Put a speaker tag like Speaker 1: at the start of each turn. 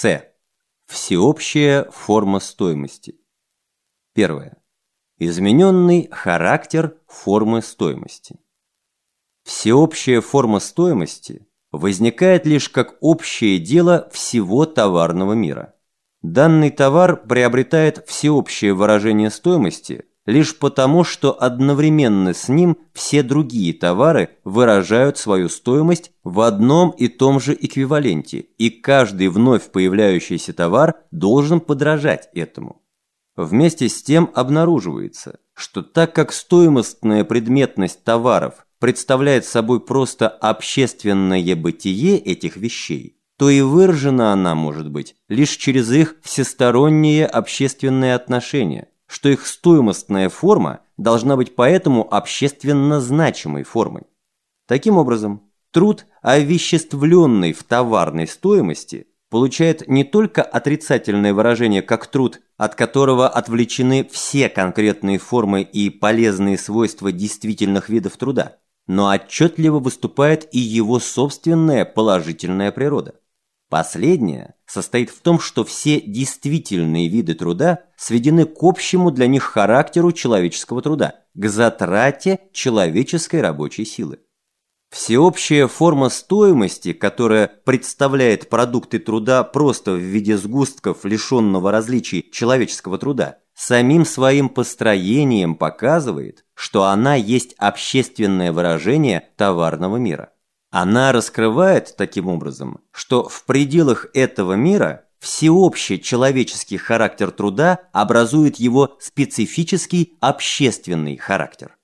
Speaker 1: С. Всеобщая форма стоимости. Первое. Измененный характер формы стоимости. Всеобщая форма стоимости возникает лишь как общее дело всего товарного мира. Данный товар приобретает всеобщее выражение стоимости лишь потому, что одновременно с ним все другие товары выражают свою стоимость в одном и том же эквиваленте, и каждый вновь появляющийся товар должен подражать этому. Вместе с тем обнаруживается, что так как стоимостная предметность товаров представляет собой просто общественное бытие этих вещей, то и выражена она может быть лишь через их всесторонние общественные отношения – что их стоимостная форма должна быть поэтому общественно значимой формой. Таким образом, труд, овеществленный в товарной стоимости, получает не только отрицательное выражение как труд, от которого отвлечены все конкретные формы и полезные свойства действительных видов труда, но отчетливо выступает и его собственная положительная природа. Последнее состоит в том, что все действительные виды труда сведены к общему для них характеру человеческого труда, к затрате человеческой рабочей силы. Всеобщая форма стоимости, которая представляет продукты труда просто в виде сгустков, лишенного различий человеческого труда, самим своим построением показывает, что она есть общественное выражение товарного мира. Она раскрывает таким образом, что в пределах этого мира всеобщий человеческий характер труда образует его специфический общественный характер.